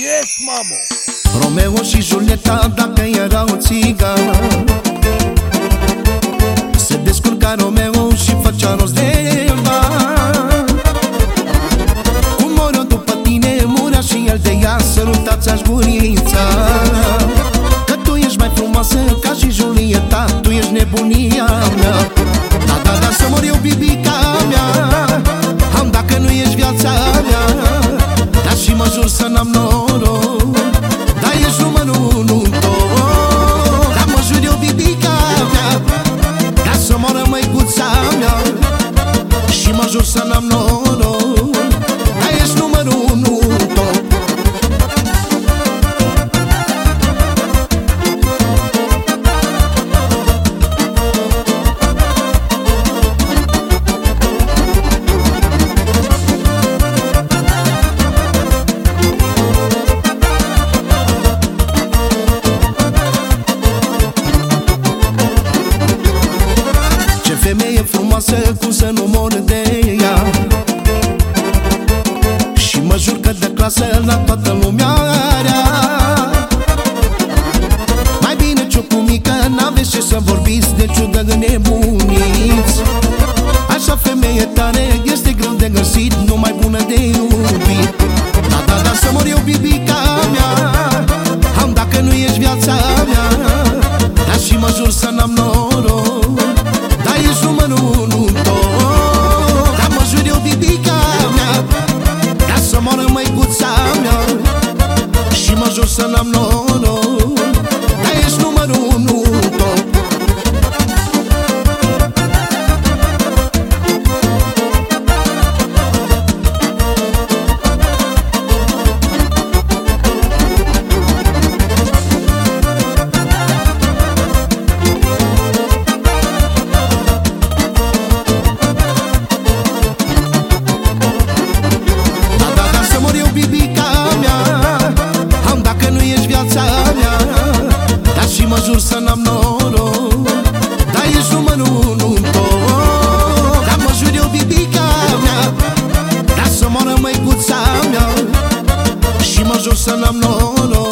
Yes, mamă! Romeo și Julieta dacă erau țigani Se descurca Romeo și făcea rost de bani Cum mor eu după tine, murea și el de ea Sărutați-aș gurița Că tu ești mai frumoasă ca și Julieta Tu ești nebunia mea Și mă Ce femeie frumoasă, cum să nu mor de ea. Și mă jur că de clasă la toată lumea rea. Mai bine ciucu mică, n-aveți ce să vorbiți De ciudă nebuniți. Așa femeie tare este greu de găsit Numai bună de iubit. Da, da, da, să mor eu, bibica mea. Am dacă nu ești viața mea. Dar și mă jur să n-am noroc Dar ești numărul unu tot. Dar mă jur eu, bibica mea Ca să moară măicuța mea. Și mă jur să n-am noroc jur să n-am noroc Dar ești numărul unu tot Dar mă jur eu, bibica mea Dar să moară măicuța mea. Și mă jur să n-am noroc